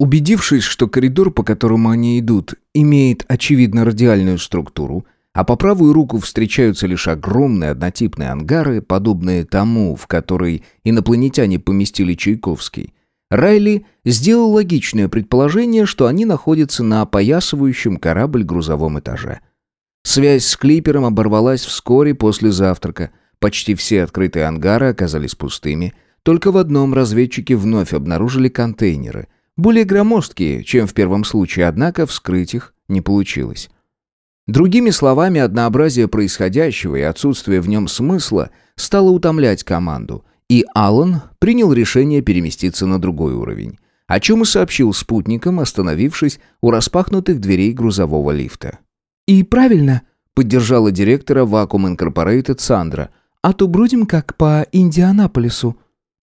Убедившись, что коридор, по которому они идут, имеет очевидно радиальную структуру, а по правую руку встречаются лишь огромные однотипные ангары, подобные тому, в который инопланетяне поместили Чайковский, Райли сделал логичное предположение, что они находятся на опоясывающем корабль грузовом этаже. Связь с клипером оборвалась вскоре после завтрака. Почти все открытые ангары оказались пустыми. Только в одном разведчики вновь обнаружили контейнеры. Более громоздкие, чем в первом случае, однако вскрыть их не получилось. Другими словами, однообразие происходящего и отсутствие в нем смысла стало утомлять команду, и Аллан принял решение переместиться на другой уровень, о чем и сообщил спутникам, остановившись у распахнутых дверей грузового лифта. «И правильно», — поддержала директора Vacuum Incorporated Сандра, «а то бродим как по Индианаполису».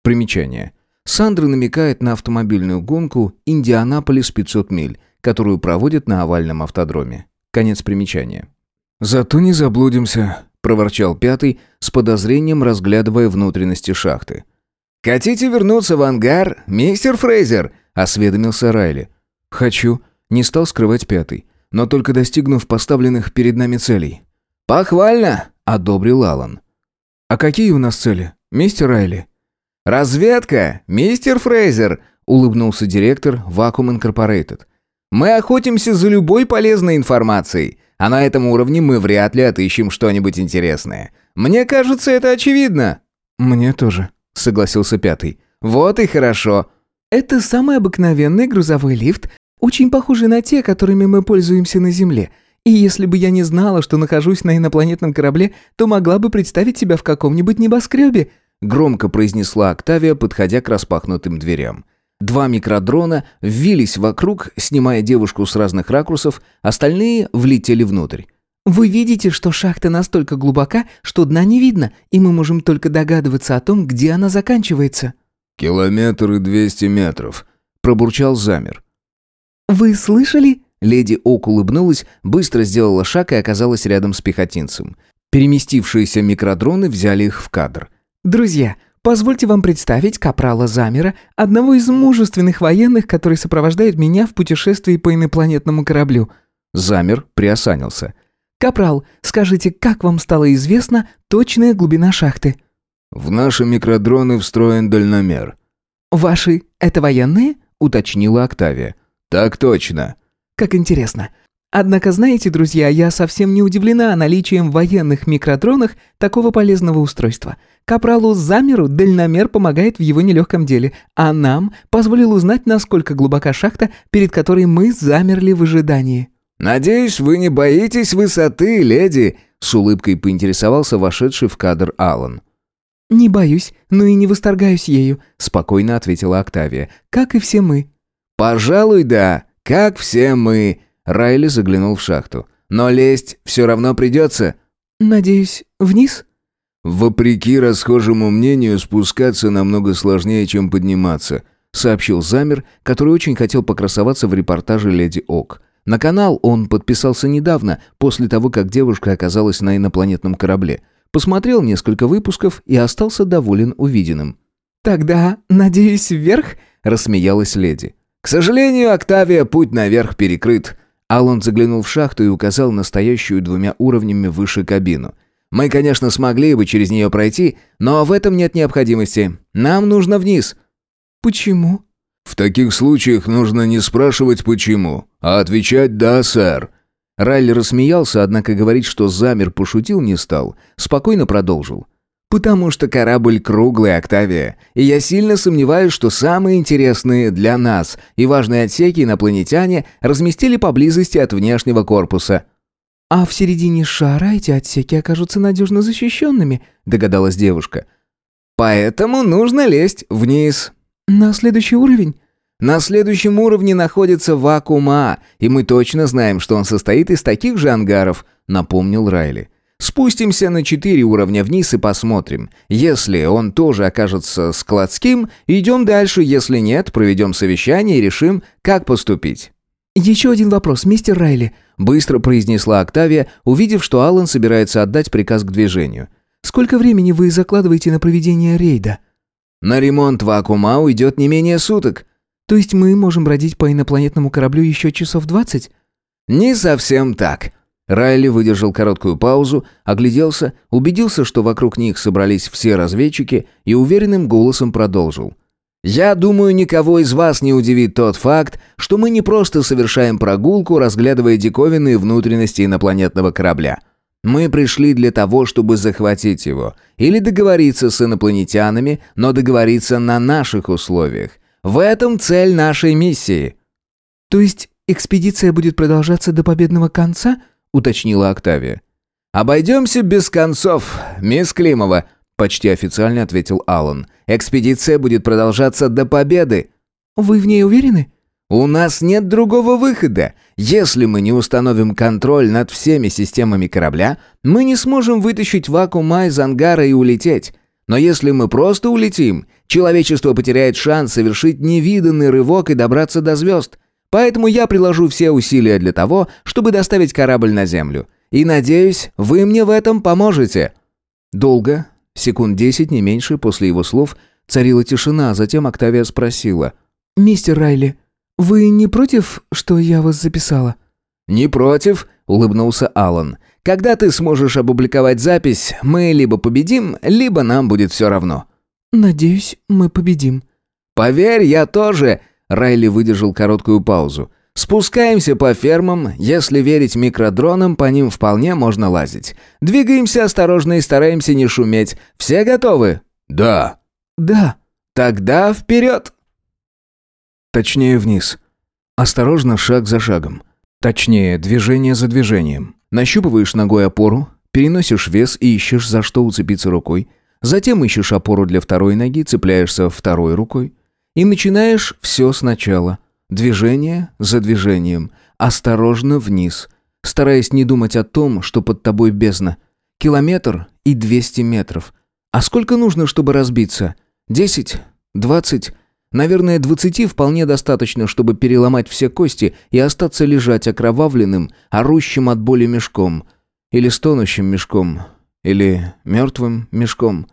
Примечание. Сандра намекает на автомобильную гонку «Индианаполис 500 миль», которую проводят на овальном автодроме. Конец примечания. «Зато не заблудимся», — проворчал пятый, с подозрением разглядывая внутренности шахты. «Хотите вернуться в ангар, мистер Фрейзер?» — осведомился Райли. «Хочу», — не стал скрывать пятый, но только достигнув поставленных перед нами целей. «Похвально!» — одобрил Алан. «А какие у нас цели, мистер Райли?» «Разведка, мистер Фрейзер!» — улыбнулся директор Vacuum Incorporated. Мы охотимся за любой полезной информацией, а на этом уровне мы вряд ли отыщем что-нибудь интересное. Мне кажется, это очевидно». «Мне тоже», — согласился пятый. «Вот и хорошо». «Это самый обыкновенный грузовой лифт, очень похожий на те, которыми мы пользуемся на Земле. И если бы я не знала, что нахожусь на инопланетном корабле, то могла бы представить себя в каком-нибудь небоскребе», громко произнесла Октавия, подходя к распахнутым дверям. Два микродрона ввились вокруг, снимая девушку с разных ракурсов, остальные влетели внутрь. «Вы видите, что шахта настолько глубока, что дна не видно, и мы можем только догадываться о том, где она заканчивается». «Километр и двести метров», — пробурчал замер. «Вы слышали?» Леди Ок улыбнулась, быстро сделала шаг и оказалась рядом с пехотинцем. Переместившиеся микродроны взяли их в кадр. «Друзья, Позвольте вам представить капрала Замера, одного из мужественных военных, который сопровождает меня в путешествии по инопланетному кораблю». Замер приосанился. «Капрал, скажите, как вам стало известна точная глубина шахты?» «В наши микродроны встроен дальномер». «Ваши — это военные?» — уточнила Октавия. «Так точно». «Как интересно. Однако, знаете, друзья, я совсем не удивлена наличием в военных микродронах такого полезного устройства. Капралу Замеру дальномер помогает в его нелегком деле, а нам позволил узнать, насколько глубока шахта, перед которой мы замерли в ожидании». «Надеюсь, вы не боитесь высоты, леди?» С улыбкой поинтересовался вошедший в кадр Алан. «Не боюсь, но и не восторгаюсь ею», — спокойно ответила Октавия. «Как и все мы». «Пожалуй, да, как все мы», Райли заглянул в шахту. «Но лезть все равно придется». «Надеюсь, вниз?» «Вопреки расхожему мнению, спускаться намного сложнее, чем подниматься», сообщил Замер, который очень хотел покрасоваться в репортаже «Леди Ок». На канал он подписался недавно, после того, как девушка оказалась на инопланетном корабле. Посмотрел несколько выпусков и остался доволен увиденным. «Тогда, надеюсь, вверх?» – рассмеялась леди. «К сожалению, Октавия, путь наверх перекрыт. Алан заглянул в шахту и указал на стоящую двумя уровнями выше кабину. «Мы, конечно, смогли бы через нее пройти, но в этом нет необходимости. Нам нужно вниз». «Почему?» «В таких случаях нужно не спрашивать «почему», а отвечать «да, сэр». Райли рассмеялся, однако говорить, что замер, пошутил не стал. Спокойно продолжил. Потому что корабль круглый, Октавия. И я сильно сомневаюсь, что самые интересные для нас и важные отсеки инопланетяне разместили поблизости от внешнего корпуса. «А в середине шара эти отсеки окажутся надежно защищенными», — догадалась девушка. «Поэтому нужно лезть вниз». «На следующий уровень?» «На следующем уровне находится вакуум А, и мы точно знаем, что он состоит из таких же ангаров», — напомнил Райли. Спустимся на четыре уровня вниз и посмотрим. Если он тоже окажется складским, идем дальше, если нет, проведем совещание и решим, как поступить». «Еще один вопрос, мистер Райли», — быстро произнесла Октавия, увидев, что Аллан собирается отдать приказ к движению. «Сколько времени вы закладываете на проведение рейда?» «На ремонт вакуума уйдет не менее суток». То есть мы можем бродить по инопланетному кораблю еще часов двадцать?» «Не совсем так». Райли выдержал короткую паузу, огляделся, убедился, что вокруг них собрались все разведчики и уверенным голосом продолжил. «Я думаю, никого из вас не удивит тот факт, что мы не просто совершаем прогулку, разглядывая диковинные внутренности инопланетного корабля. Мы пришли для того, чтобы захватить его. Или договориться с инопланетянами, но договориться на наших условиях. В этом цель нашей миссии». «То есть экспедиция будет продолжаться до победного конца?» — уточнила Октавия. «Обойдемся без концов, мисс Климова», — почти официально ответил Аллан. «Экспедиция будет продолжаться до победы». «Вы в ней уверены?» У нас нет другого выхода. Если мы не установим контроль над всеми системами корабля, мы не сможем вытащить вакуума из ангара и улететь. Но если мы просто улетим, человечество потеряет шанс совершить невиданный рывок и добраться до звезд. Поэтому я приложу все усилия для того, чтобы доставить корабль на Землю. И надеюсь, вы мне в этом поможете». Долго, секунд десять, не меньше, после его слов, царила тишина, а затем Октавия спросила. «Мистер Райли, «Вы не против, что я вас записала?» «Не против», — улыбнулся Алан. «Когда ты сможешь опубликовать запись, мы либо победим, либо нам будет все равно». «Надеюсь, мы победим». «Поверь, я тоже», — Райли выдержал короткую паузу. «Спускаемся по фермам, если верить микродронам, по ним вполне можно лазить. Двигаемся осторожно и стараемся не шуметь. Все готовы?» «Да». «Да». «Тогда вперед!» Точнее вниз. Осторожно, шаг за шагом. Точнее, движение за движением. Нащупываешь ногой опору, переносишь вес и ищешь, за что уцепиться рукой. Затем ищешь опору для второй ноги, цепляешься второй рукой. И начинаешь все сначала. Движение за движением. Осторожно вниз. Стараясь не думать о том, что под тобой бездна. Километр и 200 метров. А сколько нужно, чтобы разбиться? 10? 20? Наверное, двадцати вполне достаточно, чтобы переломать все кости и остаться лежать окровавленным, орущим от боли мешком. Или стонущим мешком. Или мертвым мешком.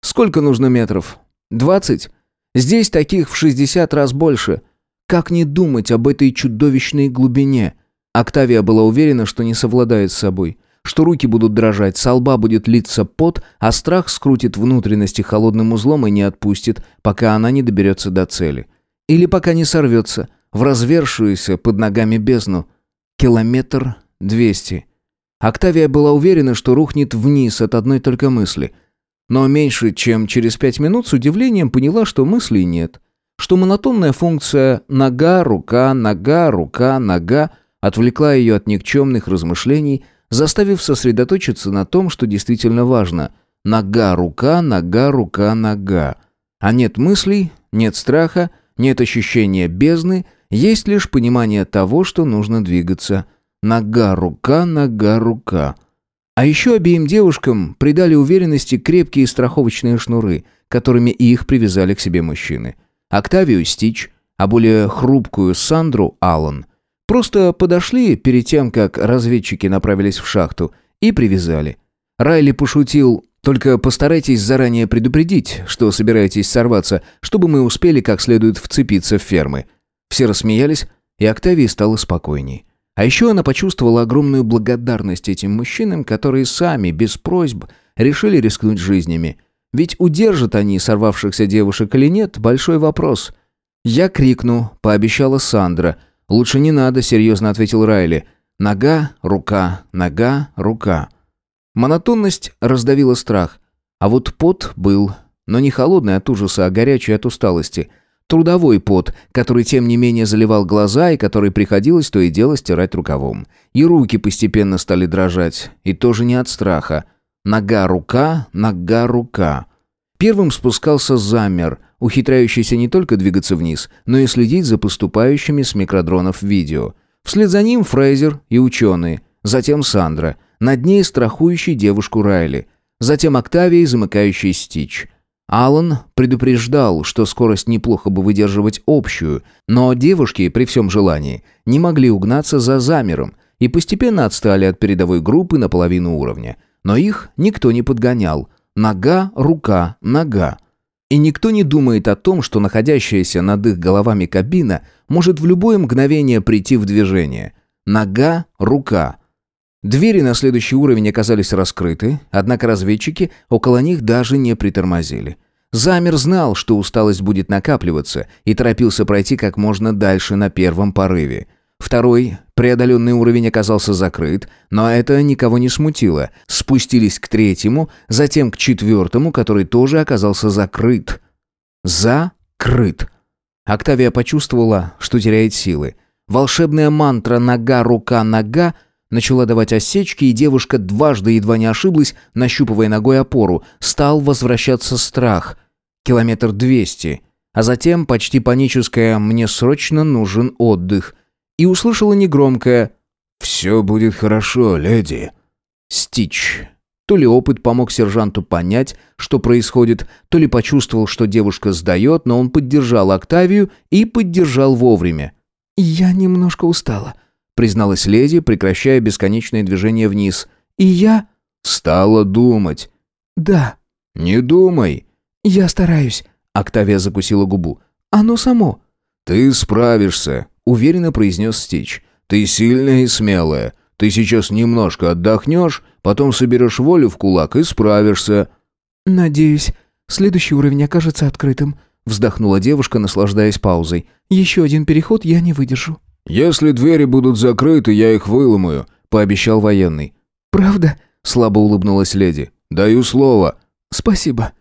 Сколько нужно метров? Двадцать? Здесь таких в шестьдесят раз больше. Как не думать об этой чудовищной глубине? Октавия была уверена, что не совладает с собой что руки будут дрожать, со лба будет литься пот, а страх скрутит внутренности холодным узлом и не отпустит, пока она не доберется до цели. Или пока не сорвется в развершуюся под ногами бездну. Километр двести. Октавия была уверена, что рухнет вниз от одной только мысли. Но меньше, чем через пять минут с удивлением поняла, что мыслей нет. Что монотонная функция «нога, рука, нога, рука, нога» отвлекла ее от никчемных размышлений – заставив сосредоточиться на том, что действительно важно. Нога, рука, нога, рука, нога. А нет мыслей, нет страха, нет ощущения бездны, есть лишь понимание того, что нужно двигаться. Нога, рука, нога, рука. А еще обеим девушкам придали уверенности крепкие страховочные шнуры, которыми их привязали к себе мужчины. Октавию Стич, а более хрупкую Сандру Аллан – Просто подошли перед тем, как разведчики направились в шахту, и привязали. Райли пошутил, только постарайтесь заранее предупредить, что собираетесь сорваться, чтобы мы успели как следует вцепиться в фермы. Все рассмеялись, и Октавии стало спокойней. А еще она почувствовала огромную благодарность этим мужчинам, которые сами, без просьб, решили рискнуть жизнями. Ведь удержат они сорвавшихся девушек или нет – большой вопрос. «Я крикну», – пообещала Сандра – «Лучше не надо», — серьезно ответил Райли. «Нога, рука, нога, рука». Монотонность раздавила страх. А вот пот был, но не холодный от ужаса, а горячий от усталости. Трудовой пот, который тем не менее заливал глаза и который приходилось то и дело стирать рукавом. И руки постепенно стали дрожать, и тоже не от страха. Нога, рука, нога, рука. Первым спускался замер, ухитряющийся не только двигаться вниз, но и следить за поступающими с микродронов видео. Вслед за ним Фрейзер и ученые, затем Сандра, над ней страхующий девушку Райли, затем Октавия замыкающий Стич. Алан предупреждал, что скорость неплохо бы выдерживать общую, но девушки, при всем желании, не могли угнаться за замером и постепенно отстали от передовой группы на половину уровня. Но их никто не подгонял. Нога, рука, нога. И никто не думает о том, что находящаяся над их головами кабина может в любое мгновение прийти в движение. Нога, рука. Двери на следующий уровень оказались раскрыты, однако разведчики около них даже не притормозили. Замер знал, что усталость будет накапливаться, и торопился пройти как можно дальше на первом порыве. Второй, преодоленный уровень оказался закрыт, но это никого не смутило. Спустились к третьему, затем к четвертому, который тоже оказался закрыт. Закрыт. Октавия почувствовала, что теряет силы. Волшебная мантра «нога, рука, нога» начала давать осечки, и девушка дважды едва не ошиблась, нащупывая ногой опору. Стал возвращаться страх. Километр двести. А затем почти паническое «мне срочно нужен отдых» и услышала негромкое «Все будет хорошо, леди». Стич. То ли опыт помог сержанту понять, что происходит, то ли почувствовал, что девушка сдает, но он поддержал Октавию и поддержал вовремя. «Я немножко устала», — призналась леди, прекращая бесконечное движение вниз. «И я...» «Стала думать». «Да». «Не думай». «Я стараюсь», — Октавия закусила губу. «Оно само». «Ты справишься», — уверенно произнес Стич. «Ты сильная и смелая. Ты сейчас немножко отдохнешь, потом соберешь волю в кулак и справишься». «Надеюсь, следующий уровень окажется открытым», — вздохнула девушка, наслаждаясь паузой. «Еще один переход я не выдержу». «Если двери будут закрыты, я их выломаю», — пообещал военный. «Правда?» — слабо улыбнулась леди. «Даю слово». «Спасибо».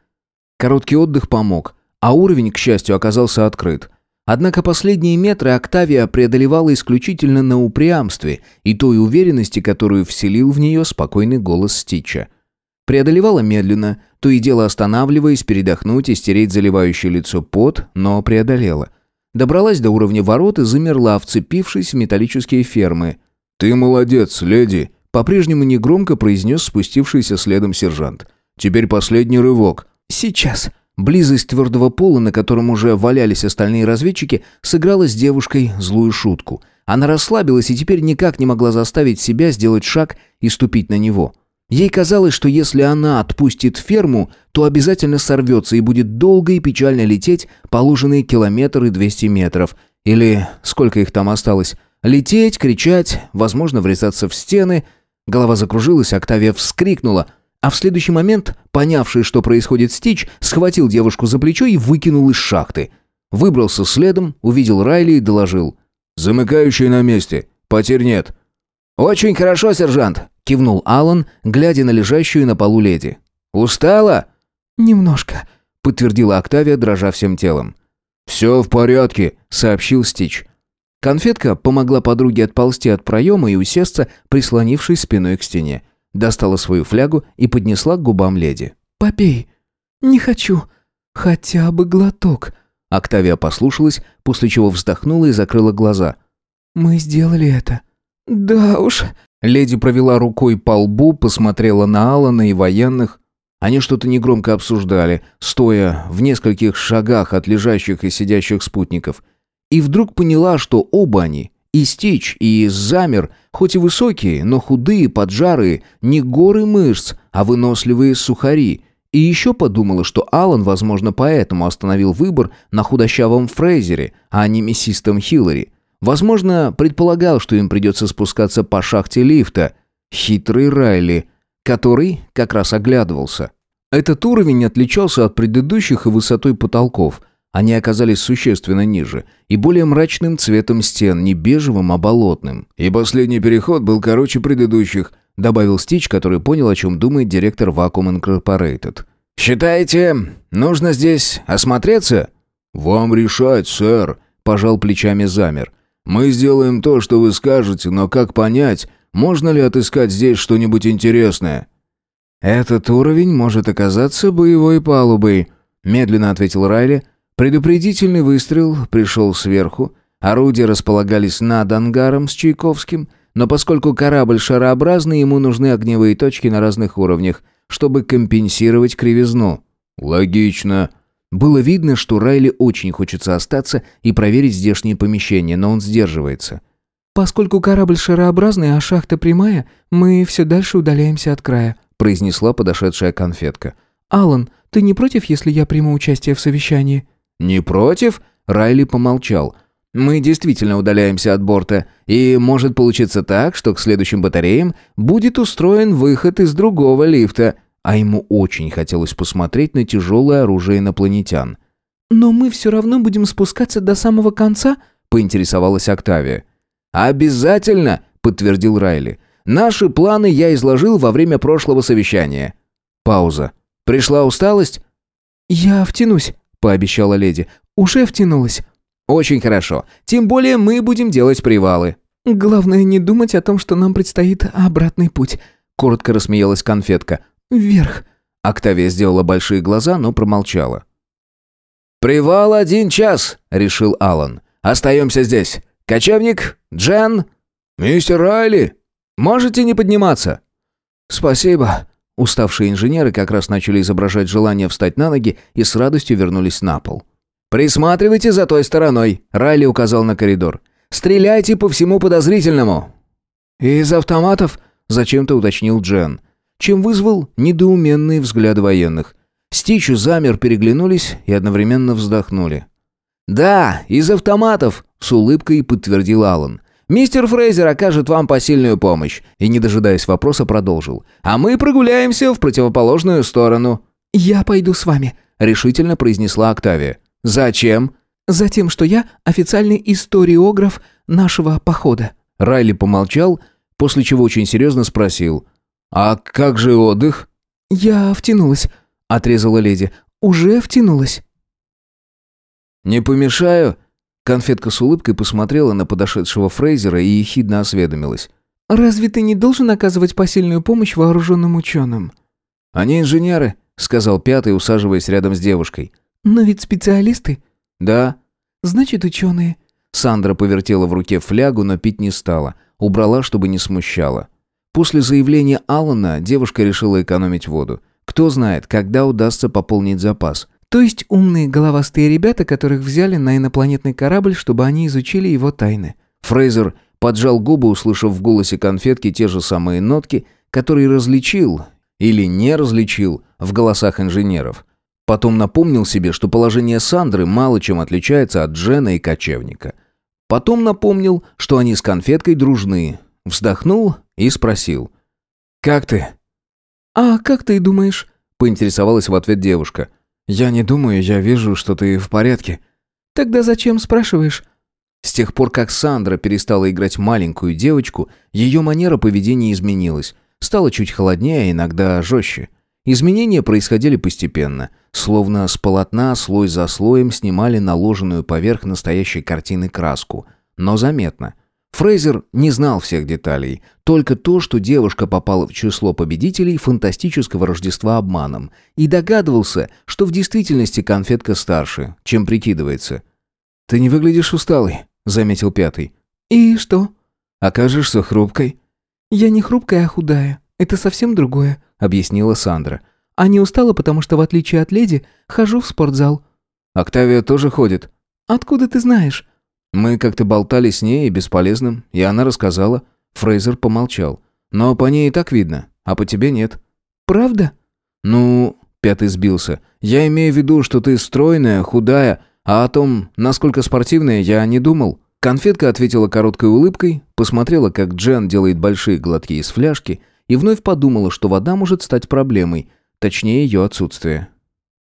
Короткий отдых помог, а уровень, к счастью, оказался открыт. Однако последние метры Октавия преодолевала исключительно на упрямстве и той уверенности, которую вселил в нее спокойный голос Стича. Преодолевала медленно, то и дело останавливаясь, передохнуть и стереть заливающее лицо пот, но преодолела. Добралась до уровня ворот и замерла, вцепившись в металлические фермы. «Ты молодец, леди», — по-прежнему негромко произнес спустившийся следом сержант. «Теперь последний рывок». «Сейчас». Близость твердого пола, на котором уже валялись остальные разведчики, сыграла с девушкой злую шутку. Она расслабилась и теперь никак не могла заставить себя сделать шаг и ступить на него. Ей казалось, что если она отпустит ферму, то обязательно сорвется и будет долго и печально лететь положенные километр и двести метров. Или сколько их там осталось. Лететь, кричать, возможно, врезаться в стены. Голова закружилась, Октавия вскрикнула – а в следующий момент, понявший, что происходит Стич, схватил девушку за плечо и выкинул из шахты. Выбрался следом, увидел Райли и доложил. «Замыкающий на месте. Потерь нет». «Очень хорошо, сержант», — кивнул Алан, глядя на лежащую на полу леди. «Устала?» «Немножко», — подтвердила Октавия, дрожа всем телом. «Все в порядке», — сообщил Стич. Конфетка помогла подруге отползти от проема и усесться, прислонившись спиной к стене достала свою флягу и поднесла к губам леди. «Попей». «Не хочу. Хотя бы глоток». Октавия послушалась, после чего вздохнула и закрыла глаза. «Мы сделали это». «Да уж». Леди провела рукой по лбу, посмотрела на Алана и военных. Они что-то негромко обсуждали, стоя в нескольких шагах от лежащих и сидящих спутников. И вдруг поняла, что оба они и Стич, и Замер, хоть и высокие, но худые, поджарые, не горы мышц, а выносливые сухари. И еще подумала, что Алан, возможно, поэтому остановил выбор на худощавом Фрейзере, а не мясистом Хиллари. Возможно, предполагал, что им придется спускаться по шахте лифта. Хитрый Райли, который как раз оглядывался. Этот уровень отличался от предыдущих и высотой потолков – они оказались существенно ниже и более мрачным цветом стен, не бежевым, а болотным. «И последний переход был короче предыдущих», добавил Стич, который понял, о чем думает директор Vacuum Incorporated. «Считаете, нужно здесь осмотреться?» «Вам решать, сэр», – пожал плечами замер. «Мы сделаем то, что вы скажете, но как понять, можно ли отыскать здесь что-нибудь интересное?» «Этот уровень может оказаться боевой палубой», – медленно ответил Райли, – Предупредительный выстрел пришел сверху, орудия располагались над ангаром с Чайковским, но поскольку корабль шарообразный, ему нужны огневые точки на разных уровнях, чтобы компенсировать кривизну. «Логично». Было видно, что Райли очень хочется остаться и проверить здешние помещения, но он сдерживается. «Поскольку корабль шарообразный, а шахта прямая, мы все дальше удаляемся от края», произнесла подошедшая конфетка. «Алан, Ты не против, если я приму участие в совещании?» «Не против?» Райли помолчал. «Мы действительно удаляемся от борта, и может получиться так, что к следующим батареям будет устроен выход из другого лифта, а ему очень хотелось посмотреть на тяжелое оружие инопланетян». «Но мы все равно будем спускаться до самого конца?» — поинтересовалась Октавия. «Обязательно!» — подтвердил Райли. «Наши планы я изложил во время прошлого совещания». Пауза. «Пришла усталость?» «Я втянусь», — пообещала леди. «Уже втянулась». «Очень хорошо. Тем более мы будем делать привалы». «Главное не думать о том, что нам предстоит обратный путь», — коротко рассмеялась конфетка. «Вверх». Октавия сделала большие глаза, но промолчала. «Привал один час», — решил Алан. «Остаемся здесь. Кочевник, Джен, мистер Райли, можете не подниматься?» «Спасибо». Уставшие инженеры как раз начали изображать желание встать на ноги и с радостью вернулись на пол. «Присматривайте за той стороной», — Райли указал на коридор. «Стреляйте по всему подозрительному». «Из автоматов?» — зачем-то уточнил Джен, чем вызвал недоуменные взгляды военных. Стичу замер, переглянулись и одновременно вздохнули. «Да, из автоматов», — с улыбкой подтвердил Алан. «Мистер Фрейзер окажет вам посильную помощь». И, не дожидаясь вопроса, продолжил. «А мы прогуляемся в противоположную сторону». «Я пойду с вами», — решительно произнесла Октавия. «Зачем?» «Затем, что я официальный историограф нашего похода». Райли помолчал, после чего очень серьезно спросил. «А как же отдых?» «Я втянулась», — отрезала леди. «Уже втянулась». «Не помешаю?» Конфетка с улыбкой посмотрела на подошедшего Фрейзера и ехидно осведомилась. «Разве ты не должен оказывать посильную помощь вооруженным ученым?» «Они инженеры», — сказал пятый, усаживаясь рядом с девушкой. «Но ведь специалисты?» «Да». «Значит, ученые». Сандра повертела в руке флягу, но пить не стала. Убрала, чтобы не смущала. После заявления Алана девушка решила экономить воду. Кто знает, когда удастся пополнить запас. То есть умные головастые ребята, которых взяли на инопланетный корабль, чтобы они изучили его тайны. Фрейзер поджал губы, услышав в голосе конфетки те же самые нотки, которые различил или не различил в голосах инженеров. Потом напомнил себе, что положение Сандры мало чем отличается от Джена и кочевника. Потом напомнил, что они с конфеткой дружны. Вздохнул и спросил. «Как ты?» «А как ты думаешь?» — поинтересовалась в ответ девушка. «Я не думаю, я вижу, что ты в порядке». «Тогда зачем спрашиваешь?» С тех пор, как Сандра перестала играть маленькую девочку, ее манера поведения изменилась. Стала чуть холоднее, а иногда жестче. Изменения происходили постепенно, словно с полотна слой за слоем снимали наложенную поверх настоящей картины краску. Но заметно – Фрейзер не знал всех деталей, только то, что девушка попала в число победителей фантастического Рождества обманом, и догадывался, что в действительности конфетка старше, чем прикидывается. «Ты не выглядишь усталой», — заметил пятый. «И что?» «Окажешься хрупкой». «Я не хрупкая, а худая. Это совсем другое», — объяснила Сандра. «А не устала, потому что, в отличие от леди, хожу в спортзал». «Октавия тоже ходит». «Откуда ты знаешь?» Мы как-то болтали с ней и бесполезным, и она рассказала. Фрейзер помолчал. Но по ней и так видно, а по тебе нет. Правда? Ну, пятый сбился. Я имею в виду, что ты стройная, худая, а о том, насколько спортивная, я не думал. Конфетка ответила короткой улыбкой, посмотрела, как Джен делает большие глотки из фляжки, и вновь подумала, что вода может стать проблемой, точнее ее отсутствие.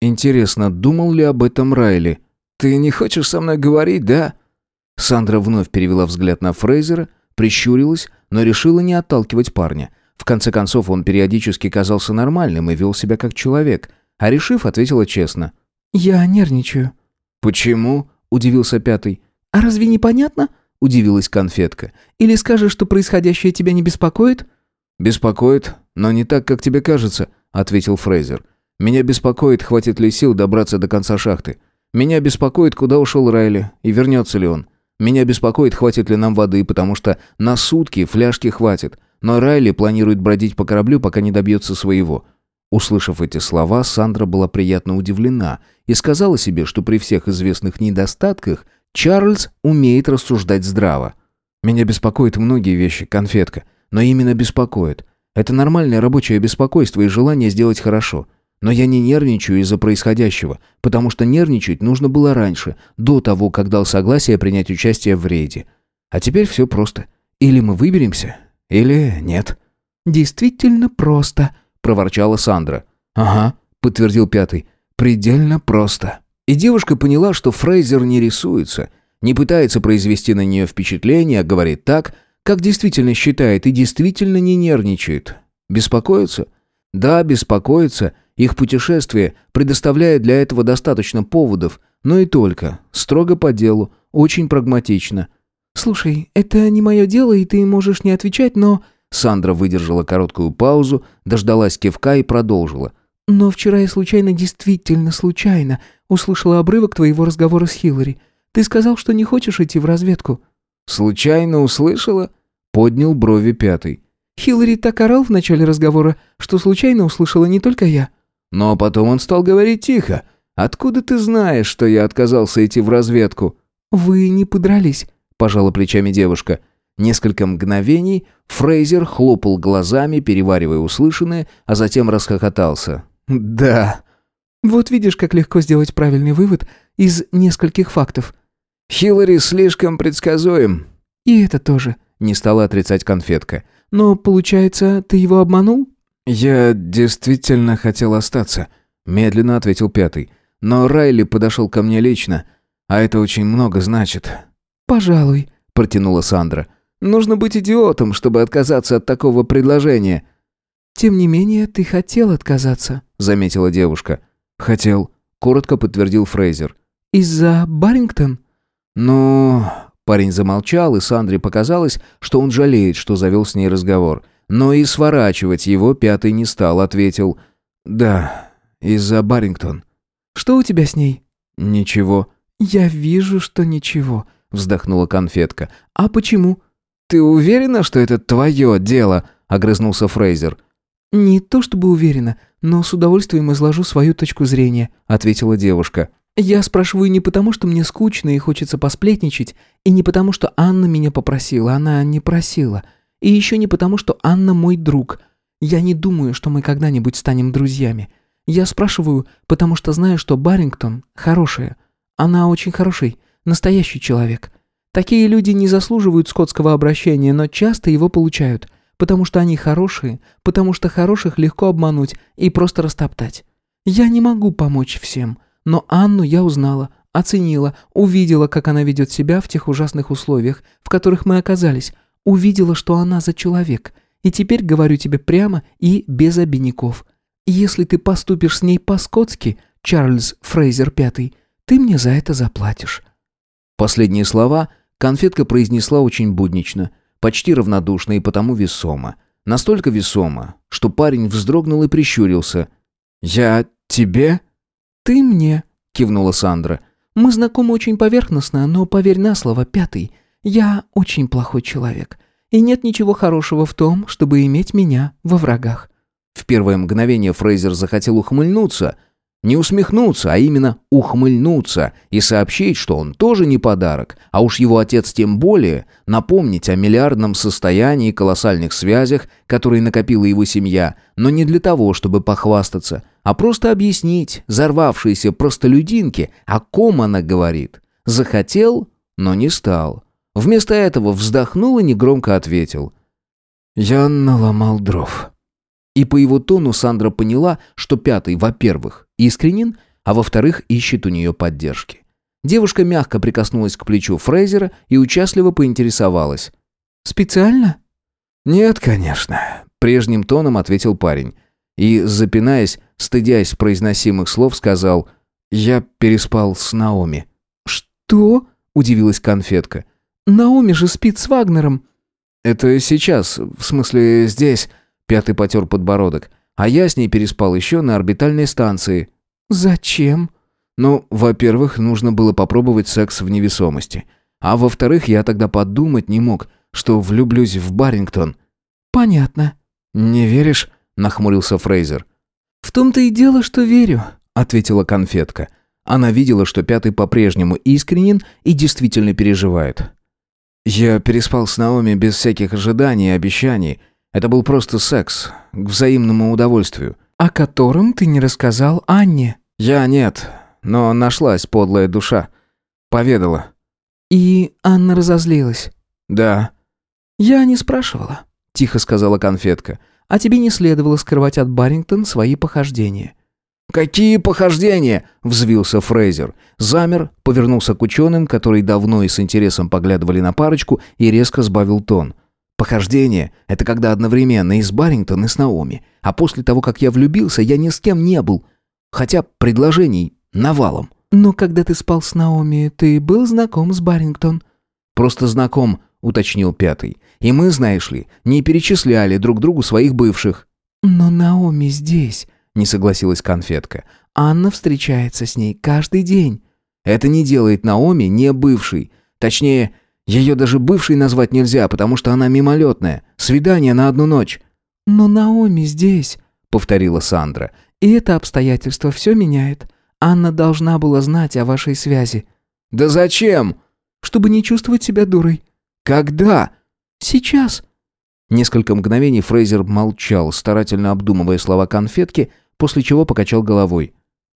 Интересно, думал ли об этом Райли? Ты не хочешь со мной говорить, да? Сандра вновь перевела взгляд на Фрейзера, прищурилась, но решила не отталкивать парня. В конце концов, он периодически казался нормальным и вел себя как человек, а решив, ответила честно. «Я нервничаю». «Почему?» – удивился пятый. «А разве непонятно?» – удивилась конфетка. «Или скажешь, что происходящее тебя не беспокоит?» «Беспокоит, но не так, как тебе кажется», – ответил Фрейзер. «Меня беспокоит, хватит ли сил добраться до конца шахты. Меня беспокоит, куда ушел Райли и вернется ли он. Меня беспокоит, хватит ли нам воды, потому что на сутки фляжки хватит. Но Райли планирует бродить по кораблю, пока не добьется своего. Услышав эти слова, Сандра была приятно удивлена и сказала себе, что при всех известных недостатках Чарльз умеет рассуждать здраво. «Меня беспокоят многие вещи, конфетка, но именно беспокоит. Это нормальное рабочее беспокойство и желание сделать хорошо. Но я не нервничаю из-за происходящего, потому что нервничать нужно было раньше, до того, как дал согласие принять участие в рейде. А теперь все просто. Или мы выберемся, или нет». «Действительно просто», — проворчала Сандра. «Ага», — подтвердил пятый. «Предельно просто». И девушка поняла, что Фрейзер не рисуется, не пытается произвести на нее впечатление, а говорит так, как действительно считает и действительно не нервничает. Беспокоится? Да, беспокоится. Их путешествие предоставляет для этого достаточно поводов, но и только. Строго по делу, очень прагматично. «Слушай, это не мое дело, и ты можешь не отвечать, но...» Сандра выдержала короткую паузу, дождалась кивка и продолжила. «Но вчера я случайно, действительно случайно, услышала обрывок твоего разговора с Хиллари. Ты сказал, что не хочешь идти в разведку». «Случайно услышала?» Поднял брови пятый. Хиллари так орал в начале разговора, что случайно услышала не только я. Но потом он стал говорить тихо. «Откуда ты знаешь, что я отказался идти в разведку?» «Вы не подрались», — пожала плечами девушка. Несколько мгновений Фрейзер хлопал глазами, переваривая услышанное, а затем расхохотался. «Да». «Вот видишь, как легко сделать правильный вывод из нескольких фактов». «Хиллари слишком предсказуем». «И это тоже», — не стала отрицать конфетка. «Но, получается, ты его обманул?» «Я действительно хотел остаться», — медленно ответил пятый. «Но Райли подошел ко мне лично, а это очень много значит». «Пожалуй», — протянула Сандра. Нужно быть идиотом, чтобы отказаться от такого предложения». «Тем не менее, ты хотел отказаться», — заметила девушка. «Хотел», — коротко подтвердил Фрейзер. «Из-за Баррингтон?» «Ну...» Парень замолчал, и Сандре показалось, что он жалеет, что завел с ней разговор. Но и сворачивать его пятый не стал, ответил. «Да, из-за Баррингтон». «Что у тебя с ней?» «Ничего». «Я вижу, что ничего», — вздохнула конфетка. «А почему?» «Ты уверена, что это твое дело?» — огрызнулся Фрейзер. «Не то чтобы уверена, но с удовольствием изложу свою точку зрения», — ответила девушка. «Я спрашиваю не потому, что мне скучно и хочется посплетничать, и не потому, что Анна меня попросила, она не просила, и еще не потому, что Анна мой друг. Я не думаю, что мы когда-нибудь станем друзьями. Я спрашиваю, потому что знаю, что Барингтон хорошая. Она очень хороший, настоящий человек. Такие люди не заслуживают скотского обращения, но часто его получают, потому что они хорошие, потому что хороших легко обмануть и просто растоптать. Я не могу помочь всем, но Анну я узнала, оценила, увидела, как она ведет себя в тех ужасных условиях, в которых мы оказались, увидела, что она за человек, и теперь говорю тебе прямо и без обиняков. Если ты поступишь с ней по-скотски, Чарльз Фрейзер Пятый, ты мне за это заплатишь». Последние слова Конфетка произнесла очень буднично, почти равнодушно и потому весомо. Настолько весомо, что парень вздрогнул и прищурился. «Я тебе?» «Ты мне», — кивнула Сандра. «Мы знакомы очень поверхностно, но поверь на слово, пятый, я очень плохой человек. И нет ничего хорошего в том, чтобы иметь меня во врагах». В первое мгновение Фрейзер захотел ухмыльнуться, не усмехнуться, а именно ухмыльнуться и сообщить, что он тоже не подарок, а уж его отец тем более, напомнить о миллиардном состоянии и колоссальных связях, которые накопила его семья, но не для того, чтобы похвастаться, а просто объяснить взорвавшейся простолюдинке, о ком она говорит. Захотел, но не стал. Вместо этого вздохнул и негромко ответил. «Я наломал дров». И по его тону Сандра поняла, что пятый, во-первых, искренен, а во-вторых, ищет у нее поддержки. Девушка мягко прикоснулась к плечу Фрейзера и участливо поинтересовалась. «Специально?» «Нет, конечно», — прежним тоном ответил парень. И, запинаясь, стыдясь произносимых слов, сказал «Я переспал с Наоми». «Что?» — удивилась конфетка. «Наоми же спит с Вагнером». «Это сейчас, в смысле здесь», Пятый потер подбородок. А я с ней переспал еще на орбитальной станции. «Зачем?» «Ну, во-первых, нужно было попробовать секс в невесомости. А во-вторых, я тогда подумать не мог, что влюблюсь в Барингтон». «Понятно». «Не веришь?» — нахмурился Фрейзер. «В том-то и дело, что верю», — ответила конфетка. Она видела, что Пятый по-прежнему искренен и действительно переживает. «Я переспал с Наоми без всяких ожиданий и обещаний», это был просто секс, к взаимному удовольствию. «О котором ты не рассказал Анне». «Я нет, но нашлась подлая душа. Поведала». «И Анна разозлилась?» «Да». «Я не спрашивала», — тихо сказала конфетка. «А тебе не следовало скрывать от Баррингтон свои похождения». «Какие похождения?» — взвился Фрейзер. Замер, повернулся к ученым, которые давно и с интересом поглядывали на парочку, и резко сбавил тон. «Похождение — это когда одновременно и с Баррингтон, и с Наоми. А после того, как я влюбился, я ни с кем не был. Хотя предложений навалом». «Но когда ты спал с Наоми, ты был знаком с Баррингтон?» «Просто знаком», — уточнил пятый. «И мы, знаешь ли, не перечисляли друг другу своих бывших». «Но Наоми здесь», — не согласилась конфетка. «Анна встречается с ней каждый день». «Это не делает Наоми не бывшей. Точнее, ее даже бывшей назвать нельзя, потому что она мимолетная. Свидание на одну ночь». «Но Наоми здесь», — повторила Сандра. «И это обстоятельство все меняет. Анна должна была знать о вашей связи». «Да зачем?» «Чтобы не чувствовать себя дурой». «Когда?» «Сейчас». Несколько мгновений Фрейзер молчал, старательно обдумывая слова конфетки, после чего покачал головой.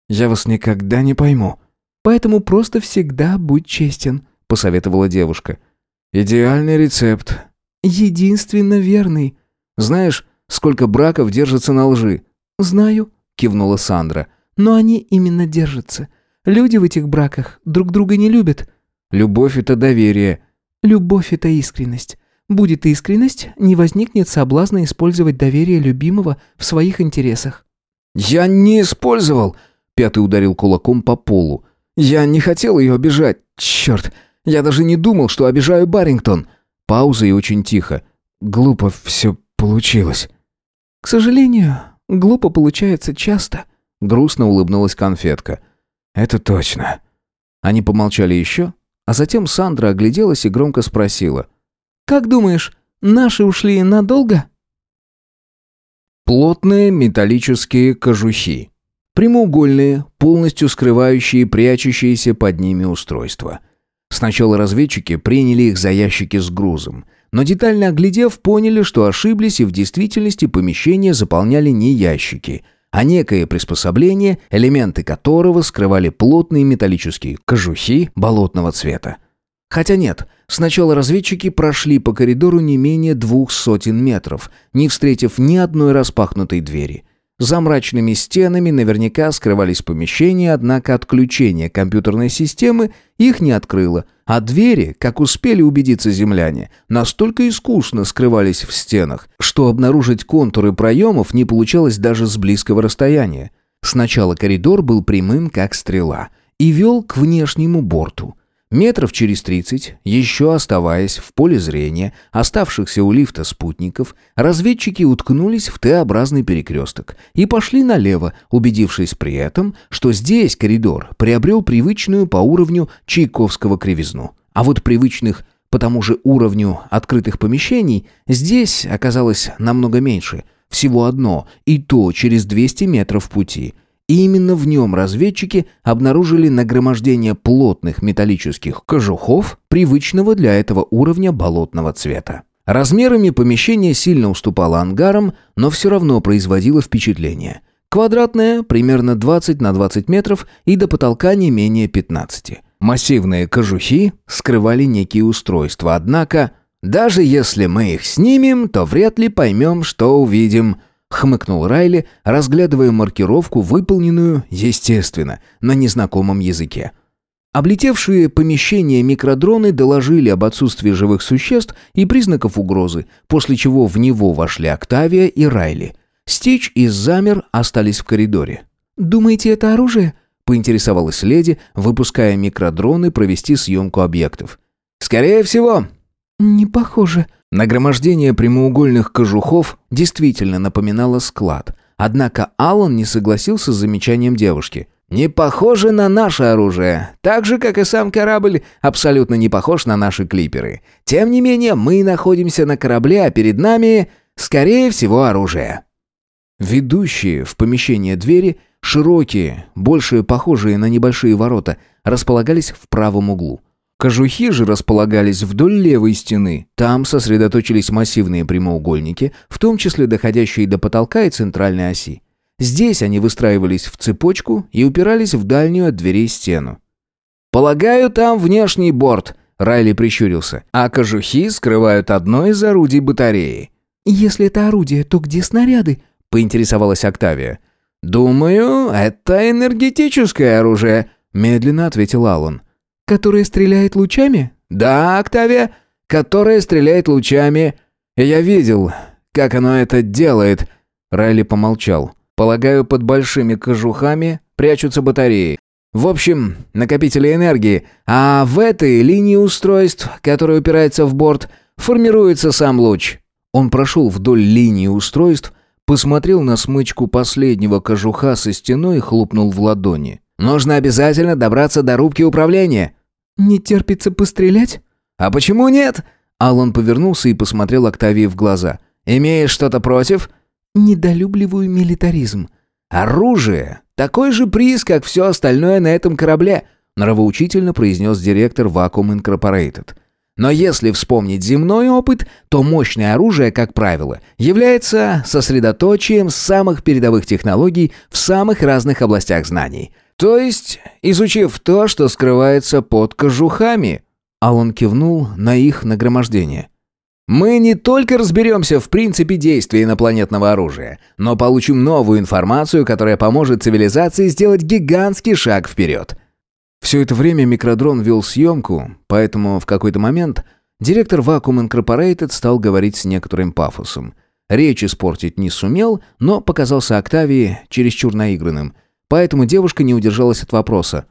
«Я вас никогда не пойму». «Поэтому просто всегда будь честен», — посоветовала девушка. «Идеальный рецепт». «Единственно верный». «Знаешь, сколько браков держится на лжи?» «Знаю», — кивнула Сандра. «Но они именно держатся. Люди в этих браках друг друга не любят». «Любовь — это доверие». «Любовь — это искренность. Будет искренность, не возникнет соблазна использовать доверие любимого в своих интересах». «Я не использовал!» Пятый ударил кулаком по полу. «Я не хотел ее обижать. Черт! Я даже не думал, что обижаю Баррингтон!» Пауза и очень тихо. «Глупо все получилось». «К сожалению, глупо получается часто», — грустно улыбнулась конфетка. «Это точно». Они помолчали еще, а затем Сандра огляделась и громко спросила. «Как думаешь, наши ушли надолго?» Плотные металлические кожухи. Прямоугольные, полностью скрывающие прячущиеся под ними устройства. Сначала разведчики приняли их за ящики с грузом, но детально оглядев, поняли, что ошиблись и в действительности помещения заполняли не ящики, а некое приспособление, элементы которого скрывали плотные металлические кожухи болотного цвета. Хотя нет, сначала разведчики прошли по коридору не менее двух сотен метров, не встретив ни одной распахнутой двери. За мрачными стенами наверняка скрывались помещения, однако отключение компьютерной системы их не открыло, а двери, как успели убедиться земляне, настолько искусно скрывались в стенах, что обнаружить контуры проемов не получалось даже с близкого расстояния. Сначала коридор был прямым, как стрела, и вел к внешнему борту – Метров через тридцать, еще оставаясь в поле зрения оставшихся у лифта спутников, разведчики уткнулись в Т-образный перекресток и пошли налево, убедившись при этом, что здесь коридор приобрел привычную по уровню Чайковского кривизну. А вот привычных по тому же уровню открытых помещений здесь оказалось намного меньше, всего одно, и то через 200 метров пути – и именно в нем разведчики обнаружили нагромождение плотных металлических кожухов, привычного для этого уровня болотного цвета. Размерами помещение сильно уступало ангарам, но все равно производило впечатление. Квадратное, примерно 20 на 20 метров, и до потолка не менее 15. Массивные кожухи скрывали некие устройства, однако, даже если мы их снимем, то вряд ли поймем, что увидим – хмыкнул Райли, разглядывая маркировку, выполненную, естественно, на незнакомом языке. Облетевшие помещение микродроны доложили об отсутствии живых существ и признаков угрозы, после чего в него вошли Октавия и Райли. Стич и Замер остались в коридоре. «Думаете, это оружие?» — поинтересовалась леди, выпуская микродроны провести съемку объектов. «Скорее всего». «Не похоже», Нагромождение прямоугольных кожухов действительно напоминало склад. Однако Аллан не согласился с замечанием девушки. «Не похоже на наше оружие, так же, как и сам корабль абсолютно не похож на наши клиперы. Тем не менее, мы находимся на корабле, а перед нами, скорее всего, оружие». Ведущие в помещение двери, широкие, больше похожие на небольшие ворота, располагались в правом углу. Кожухи же располагались вдоль левой стены. Там сосредоточились массивные прямоугольники, в том числе доходящие до потолка и центральной оси. Здесь они выстраивались в цепочку и упирались в дальнюю от дверей стену. «Полагаю, там внешний борт», — Райли прищурился, «а кожухи скрывают одно из орудий батареи». «Если это орудие, то где снаряды?» — поинтересовалась Октавия. «Думаю, это энергетическое оружие», — медленно ответил Аллан. «Которое стреляет лучами?» «Да, Октавия, которое стреляет лучами. Я видел, как оно это делает». Райли помолчал. «Полагаю, под большими кожухами прячутся батареи. В общем, накопители энергии, а в этой линии устройств, которая упирается в борт, формируется сам луч». Он прошел вдоль линии устройств, посмотрел на смычку последнего кожуха со стеной и хлопнул в ладони. «Нужно обязательно добраться до рубки управления». «Не терпится пострелять?» «А почему нет?» Алан повернулся и посмотрел Октавии в глаза. «Имеешь что-то против?» «Недолюбливаю милитаризм». «Оружие такой же приз, как все остальное на этом корабле», нравоучительно произнес директор Vacuum Incorporated. Но если вспомнить земной опыт, то мощное оружие, как правило, является сосредоточием самых передовых технологий в самых разных областях знаний. То есть, изучив то, что скрывается под кожухами, Алан кивнул на их нагромождение. Мы не только разберемся в принципе действия инопланетного оружия, но получим новую информацию, которая поможет цивилизации сделать гигантский шаг вперед. Все это время микродрон вел съемку, поэтому в какой-то момент директор Vacuum Incorporated стал говорить с некоторым пафосом. Речь испортить не сумел, но показался Октавии чересчур наигранным. Поэтому девушка не удержалась от вопроса.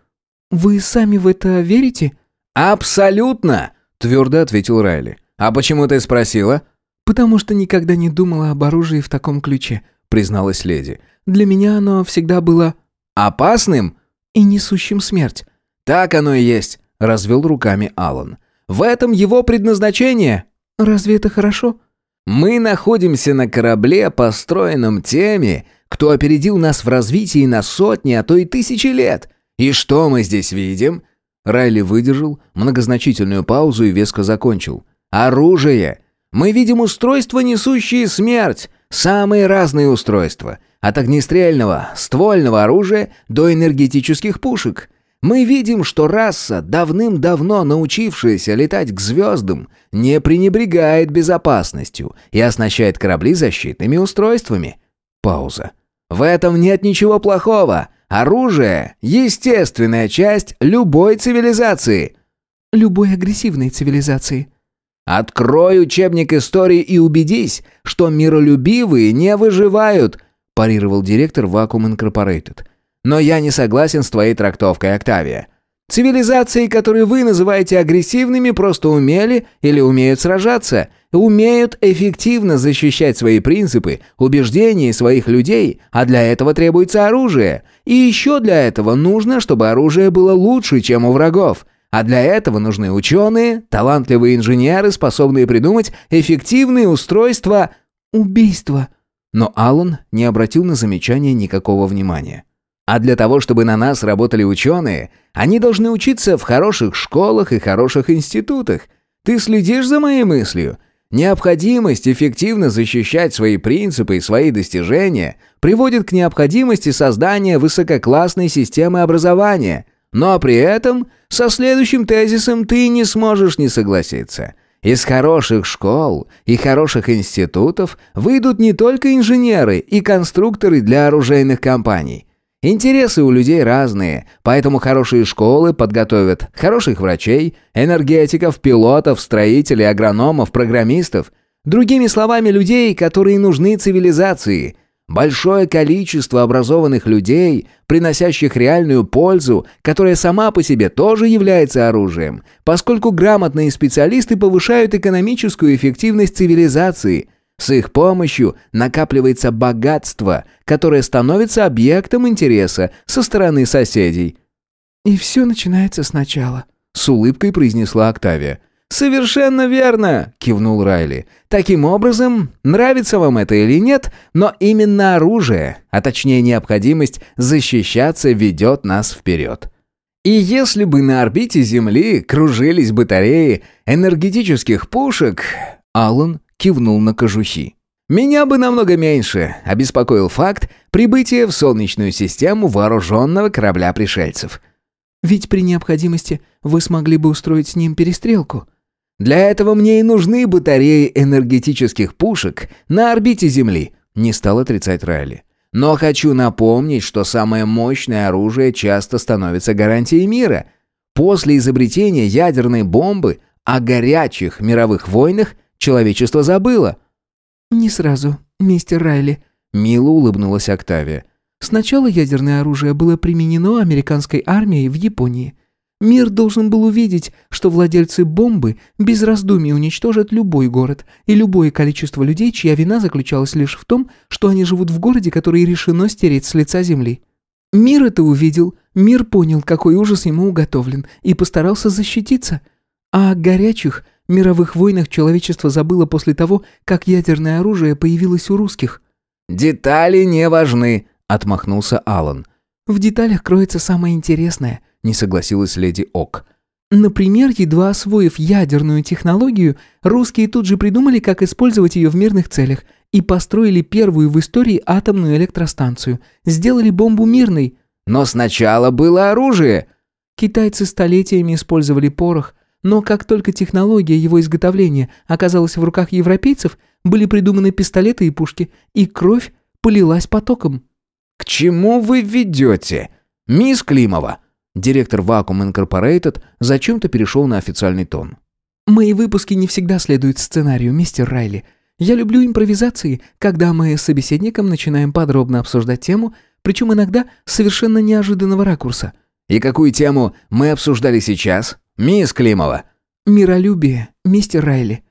«Вы сами в это верите?» «Абсолютно!» – твердо ответил Райли. «А почему ты спросила?» «Потому что никогда не думала об оружии в таком ключе», призналась леди. «Для меня оно всегда было...» «Опасным?» «И несущим смерть». «Так оно и есть», — развел руками Алан. «В этом его предназначение». «Разве это хорошо?» «Мы находимся на корабле, построенном теми, кто опередил нас в развитии на сотни, а то и тысячи лет. И что мы здесь видим?» Райли выдержал многозначительную паузу и веско закончил. Оружие. Мы видим устройства, несущие смерть. Самые разные устройства. От огнестрельного, ствольного оружия до энергетических пушек. Мы видим, что раса, давным-давно научившаяся летать к звездам, не пренебрегает безопасностью и оснащает корабли защитными устройствами. Пауза. В этом нет ничего плохого. Оружие – естественная часть любой цивилизации. Любой агрессивной цивилизации. «Открой учебник истории и убедись, что миролюбивые не выживают», парировал директор Vacuum Incorporated. «Но я не согласен с твоей трактовкой, Октавия. Цивилизации, которые вы называете агрессивными, просто умели или умеют сражаться, умеют эффективно защищать свои принципы, убеждения своих людей, а для этого требуется оружие. И еще для этого нужно, чтобы оружие было лучше, чем у врагов. А для этого нужны ученые, талантливые инженеры, способные придумать эффективные устройства убийства. Но Аллан не обратил на замечание никакого внимания. А для того, чтобы на нас работали ученые, они должны учиться в хороших школах и хороших институтах. Ты следишь за моей мыслью? Необходимость эффективно защищать свои принципы и свои достижения приводит к необходимости создания высококлассной системы образования – но при этом со следующим тезисом ты не сможешь не согласиться. Из хороших школ и хороших институтов выйдут не только инженеры и конструкторы для оружейных компаний. Интересы у людей разные, поэтому хорошие школы подготовят хороших врачей, энергетиков, пилотов, строителей, агрономов, программистов. Другими словами, людей, которые нужны цивилизации – Большое количество образованных людей, приносящих реальную пользу, которая сама по себе тоже является оружием, поскольку грамотные специалисты повышают экономическую эффективность цивилизации. С их помощью накапливается богатство, которое становится объектом интереса со стороны соседей. «И все начинается сначала», — с улыбкой произнесла Октавия. «Совершенно верно!» – кивнул Райли. «Таким образом, нравится вам это или нет, но именно оружие, а точнее необходимость защищаться, ведет нас вперед. И если бы на орбите Земли кружились батареи энергетических пушек...» Алан кивнул на кожухи. Меня бы намного меньше обеспокоил факт прибытия в Солнечную систему вооруженного корабля пришельцев. Ведь при необходимости вы смогли бы устроить с ним перестрелку. Для этого мне и нужны батареи энергетических пушек на орбите Земли, не стал отрицать Райли. Но хочу напомнить, что самое мощное оружие часто становится гарантией мира. После изобретения ядерной бомбы о горячих мировых войнах человечество забыло – «Не сразу, мистер Райли», — мило улыбнулась Октавия. «Сначала ядерное оружие было применено американской армией в Японии. Мир должен был увидеть, что владельцы бомбы без раздумий уничтожат любой город и любое количество людей, чья вина заключалась лишь в том, что они живут в городе, который решено стереть с лица земли. Мир это увидел, мир понял, какой ужас ему уготовлен, и постарался защититься. А горячих мировых войнах человечество забыло после того, как ядерное оружие появилось у русских». «Детали не важны», — отмахнулся Алан. «В деталях кроется самое интересное», — не согласилась леди Ок. Например, едва освоив ядерную технологию, русские тут же придумали, как использовать ее в мирных целях, и построили первую в истории атомную электростанцию, сделали бомбу мирной. Но сначала было оружие. Китайцы столетиями использовали порох, но как только технология его изготовления оказалась в руках европейцев, были придуманы пистолеты и пушки, и кровь полилась потоком. «К чему вы ведете? Мисс Климова!» Директор Vacuum Incorporated зачем-то перешел на официальный тон. «Мои выпуски не всегда следуют сценарию, мистер Райли. Я люблю импровизации, когда мы с собеседником начинаем подробно обсуждать тему, причем иногда совершенно неожиданного ракурса». «И какую тему мы обсуждали сейчас?» «Мисс Климова». «Миролюбие, мистер Райли».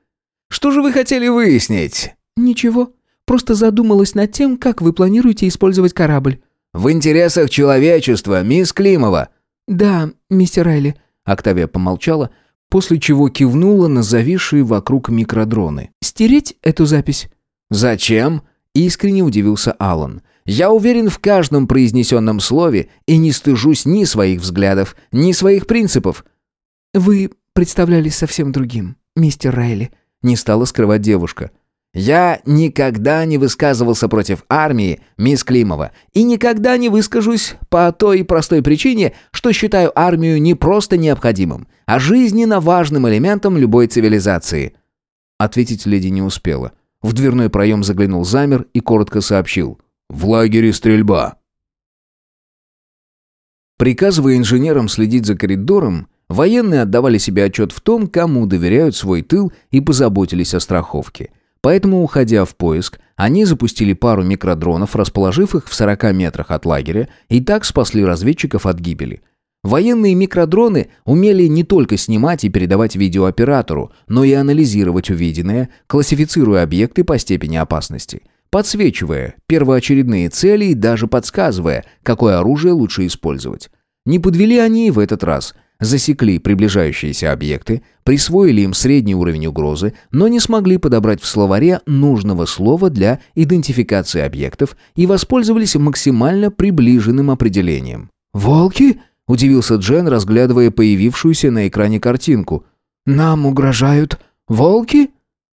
«Что же вы хотели выяснить?» «Ничего. Просто задумалась над тем, как вы планируете использовать корабль». «В интересах человечества, мисс Климова». «Да, мистер Райли». Октавия помолчала, после чего кивнула на зависшие вокруг микродроны. «Стереть эту запись?» «Зачем?» – искренне удивился Алан. «Я уверен в каждом произнесенном слове и не стыжусь ни своих взглядов, ни своих принципов. «Вы представлялись совсем другим, мистер Райли», — не стала скрывать девушка. «Я никогда не высказывался против армии, мисс Климова, и никогда не выскажусь по той простой причине, что считаю армию не просто необходимым, а жизненно важным элементом любой цивилизации». Ответить леди не успела. В дверной проем заглянул замер и коротко сообщил. «В лагере стрельба». Приказывая инженерам следить за коридором, Военные отдавали себе отчет в том, кому доверяют свой тыл и позаботились о страховке. Поэтому, уходя в поиск, они запустили пару микродронов, расположив их в 40 метрах от лагеря, и так спасли разведчиков от гибели. Военные микродроны умели не только снимать и передавать видео оператору, но и анализировать увиденное, классифицируя объекты по степени опасности, подсвечивая первоочередные цели и даже подсказывая, какое оружие лучше использовать. Не подвели они и в этот раз – засекли приближающиеся объекты, присвоили им средний уровень угрозы, но не смогли подобрать в словаре нужного слова для идентификации объектов и воспользовались максимально приближенным определением. «Волки?» – удивился Джен, разглядывая появившуюся на экране картинку. «Нам угрожают волки?»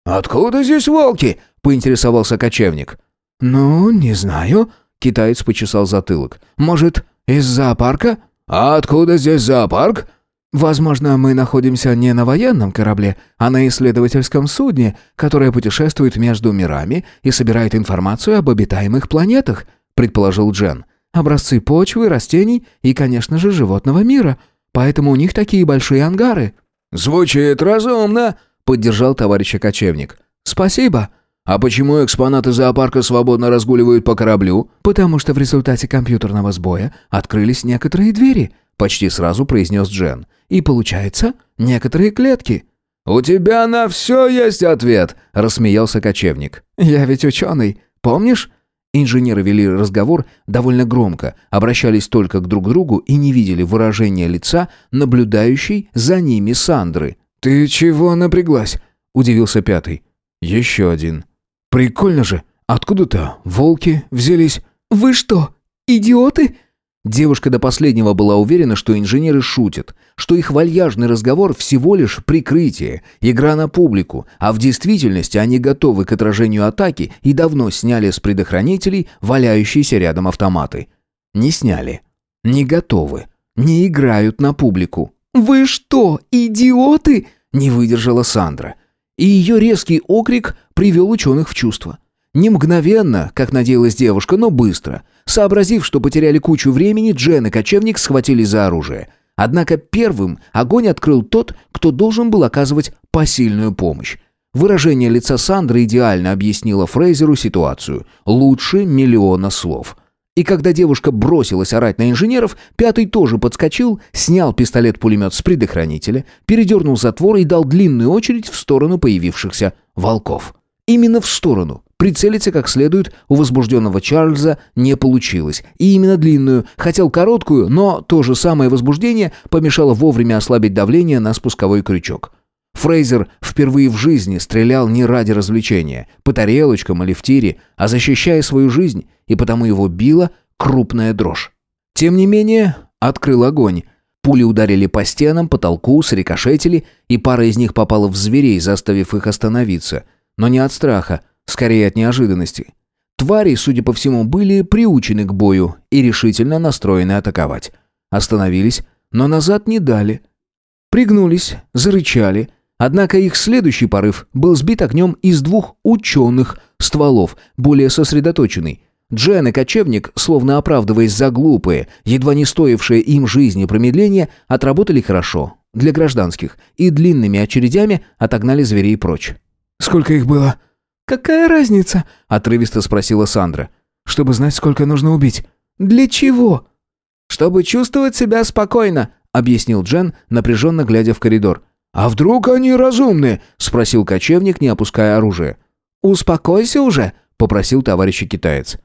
«Откуда здесь волки?» – поинтересовался кочевник. «Ну, не знаю», – китаец почесал затылок. «Может, из зоопарка?» «А откуда здесь зоопарк?» «Возможно, мы находимся не на военном корабле, а на исследовательском судне, которое путешествует между мирами и собирает информацию об обитаемых планетах», предположил Джен. «Образцы почвы, растений и, конечно же, животного мира. Поэтому у них такие большие ангары». «Звучит разумно», — поддержал товарищ кочевник. «Спасибо», а почему экспонаты зоопарка свободно разгуливают по кораблю? Потому что в результате компьютерного сбоя открылись некоторые двери, почти сразу произнес Джен. И получается, некоторые клетки. У тебя на все есть ответ, рассмеялся кочевник. Я ведь ученый, помнишь? Инженеры вели разговор довольно громко, обращались только к друг другу и не видели выражения лица наблюдающей за ними Сандры. «Ты чего напряглась?» – удивился пятый. «Еще один. «Прикольно же! Откуда-то волки взялись!» «Вы что, идиоты?» Девушка до последнего была уверена, что инженеры шутят, что их вальяжный разговор всего лишь прикрытие, игра на публику, а в действительности они готовы к отражению атаки и давно сняли с предохранителей валяющиеся рядом автоматы. Не сняли. Не готовы. Не играют на публику. «Вы что, идиоты?» – не выдержала Сандра. И ее резкий окрик привел ученых в чувство. Не мгновенно, как надеялась девушка, но быстро. Сообразив, что потеряли кучу времени, Джен и кочевник схватились за оружие. Однако первым огонь открыл тот, кто должен был оказывать посильную помощь. Выражение лица Сандры идеально объяснило Фрейзеру ситуацию. Лучше миллиона слов. И когда девушка бросилась орать на инженеров, пятый тоже подскочил, снял пистолет-пулемет с предохранителя, передернул затвор и дал длинную очередь в сторону появившихся волков. Именно в сторону. Прицелиться как следует у возбужденного Чарльза не получилось. И именно длинную. Хотел короткую, но то же самое возбуждение помешало вовремя ослабить давление на спусковой крючок. Фрейзер впервые в жизни стрелял не ради развлечения, по тарелочкам или в тире, а защищая свою жизнь, и потому его била крупная дрожь. Тем не менее, открыл огонь. Пули ударили по стенам, потолку, срикошетили, и пара из них попала в зверей, заставив их остановиться. Но не от страха, скорее от неожиданности. Твари, судя по всему, были приучены к бою и решительно настроены атаковать. Остановились, но назад не дали. Пригнулись, зарычали, однако их следующий порыв был сбит огнем из двух ученых стволов, более сосредоточенный. Джен и кочевник, словно оправдываясь за глупые, едва не стоившие им жизни промедления, отработали хорошо, для гражданских, и длинными очередями отогнали зверей прочь. «Сколько их было?» «Какая разница?» — отрывисто спросила Сандра. «Чтобы знать, сколько нужно убить». «Для чего?» «Чтобы чувствовать себя спокойно», — объяснил Джен, напряженно глядя в коридор. «А вдруг они разумны?» — спросил кочевник, не опуская оружие. «Успокойся уже», — попросил товарищ китаец.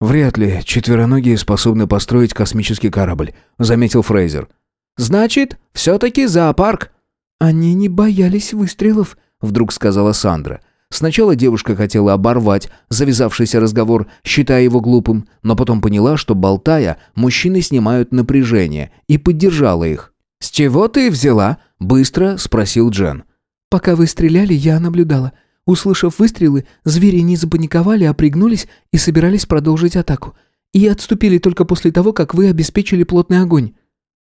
«Вряд ли четвероногие способны построить космический корабль», — заметил Фрейзер. «Значит, все-таки зоопарк». «Они не боялись выстрелов», — вдруг сказала Сандра. Сначала девушка хотела оборвать завязавшийся разговор, считая его глупым, но потом поняла, что, болтая, мужчины снимают напряжение, и поддержала их. «С чего ты взяла?» – быстро спросил Джен. «Пока вы стреляли, я наблюдала. Услышав выстрелы, звери не запаниковали, а пригнулись и собирались продолжить атаку. И отступили только после того, как вы обеспечили плотный огонь».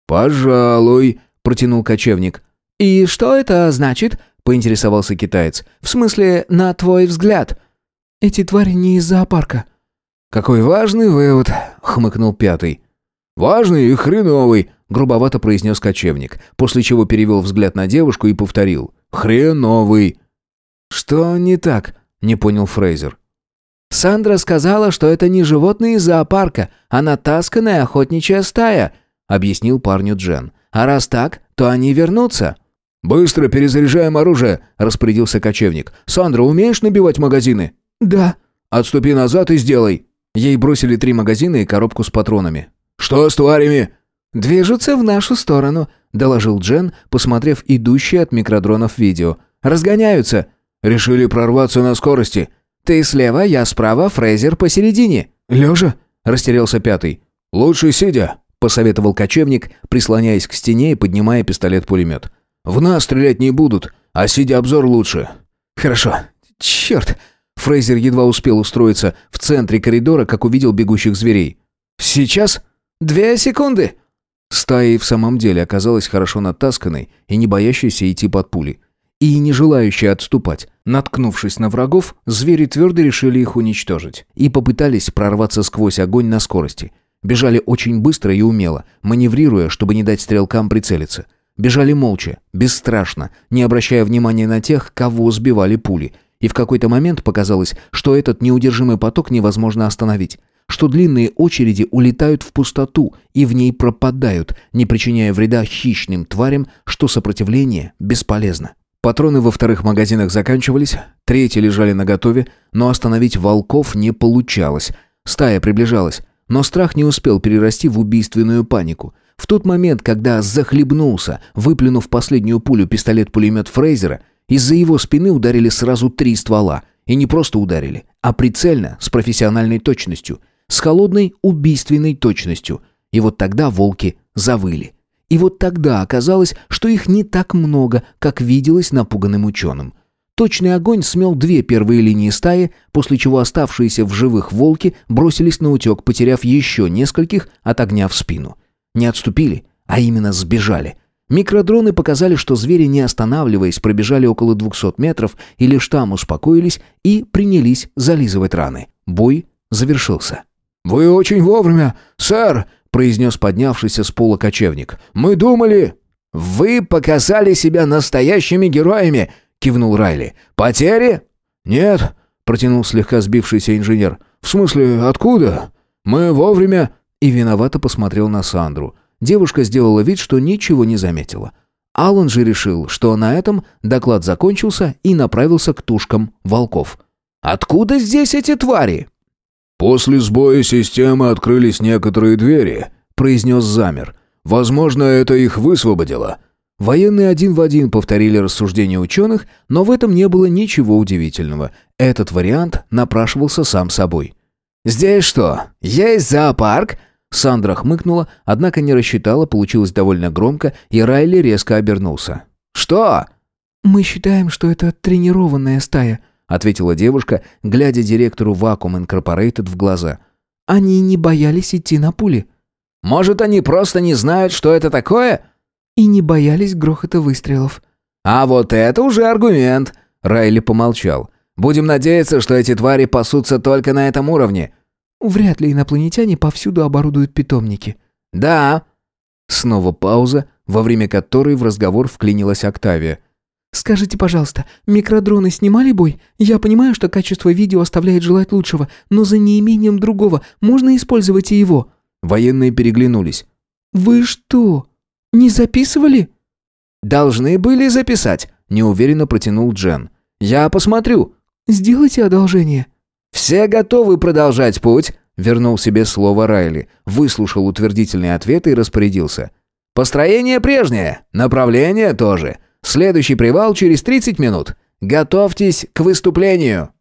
«Пожалуй», – протянул кочевник. «И что это значит?» — поинтересовался китаец. «В смысле, на твой взгляд?» «Эти твари не из зоопарка». «Какой важный вывод», — хмыкнул пятый. «Важный и хреновый», — грубовато произнес кочевник, после чего перевел взгляд на девушку и повторил. «Хреновый». «Что не так?» — не понял Фрейзер. «Сандра сказала, что это не животные из зоопарка, а натасканная охотничья стая», — объяснил парню Джен. «А раз так, то они вернутся». «Быстро перезаряжаем оружие», — распорядился кочевник. «Сандра, умеешь набивать магазины?» «Да». «Отступи назад и сделай». Ей бросили три магазина и коробку с патронами. «Что с тварями?» «Движутся в нашу сторону», — доложил Джен, посмотрев идущее от микродронов видео. «Разгоняются». «Решили прорваться на скорости». «Ты слева, я справа, Фрейзер посередине». «Лежа?» — растерялся пятый. «Лучше сидя», — посоветовал кочевник, прислоняясь к стене и поднимая пистолет-пулемет. В нас стрелять не будут, а сидя обзор лучше». «Хорошо. Черт!» Фрейзер едва успел устроиться в центре коридора, как увидел бегущих зверей. «Сейчас?» «Две секунды!» Стая и в самом деле оказалась хорошо натасканной и не боящейся идти под пули. И не желающей отступать. Наткнувшись на врагов, звери твердо решили их уничтожить. И попытались прорваться сквозь огонь на скорости. Бежали очень быстро и умело, маневрируя, чтобы не дать стрелкам прицелиться. Бежали молча, бесстрашно, не обращая внимания на тех, кого сбивали пули. И в какой-то момент показалось, что этот неудержимый поток невозможно остановить, что длинные очереди улетают в пустоту и в ней пропадают, не причиняя вреда хищным тварям, что сопротивление бесполезно. Патроны во вторых магазинах заканчивались, третьи лежали наготове, но остановить волков не получалось. Стая приближалась, но страх не успел перерасти в убийственную панику. В тот момент, когда захлебнулся, выплюнув последнюю пулю пистолет-пулемет Фрейзера, из-за его спины ударили сразу три ствола. И не просто ударили, а прицельно, с профессиональной точностью. С холодной убийственной точностью. И вот тогда волки завыли. И вот тогда оказалось, что их не так много, как виделось напуганным ученым. Точный огонь смел две первые линии стаи, после чего оставшиеся в живых волки бросились на утек, потеряв еще нескольких от огня в спину. Не отступили, а именно сбежали. Микродроны показали, что звери, не останавливаясь, пробежали около 200 метров и лишь там успокоились и принялись зализывать раны. Бой завершился. «Вы очень вовремя, сэр!» — произнес поднявшийся с пола кочевник. «Мы думали...» «Вы показали себя настоящими героями!» — кивнул Райли. «Потери?» «Нет», — протянул слегка сбившийся инженер. «В смысле, откуда? Мы вовремя...» И виновато посмотрел на Сандру. Девушка сделала вид, что ничего не заметила. Алан же решил, что на этом доклад закончился и направился к тушкам волков. «Откуда здесь эти твари?» «После сбоя системы открылись некоторые двери», — произнес Замер. «Возможно, это их высвободило». Военные один в один повторили рассуждения ученых, но в этом не было ничего удивительного. Этот вариант напрашивался сам собой. «Здесь что, есть зоопарк?» Сандра хмыкнула, однако не рассчитала, получилось довольно громко, и Райли резко обернулся. «Что?» «Мы считаем, что это тренированная стая», ответила девушка, глядя директору Vacuum Incorporated в глаза. Они не боялись идти на пули. Может, они просто не знают, что это такое? И не боялись грохота выстрелов. А вот это уже аргумент, Райли помолчал. Будем надеяться, что эти твари пасутся только на этом уровне. Вряд ли инопланетяне повсюду оборудуют питомники. Да. Снова пауза, во время которой в разговор вклинилась Октавия. «Скажите, пожалуйста, микродроны снимали бой? Я понимаю, что качество видео оставляет желать лучшего, но за неимением другого можно использовать и его». Военные переглянулись. «Вы что, не записывали?» «Должны были записать», — неуверенно протянул Джен. «Я посмотрю». «Сделайте одолжение». «Все готовы продолжать путь?» — вернул себе слово Райли, выслушал утвердительный ответ и распорядился. «Построение прежнее, направление тоже. Следующий привал через 30 минут. Готовьтесь к выступлению!»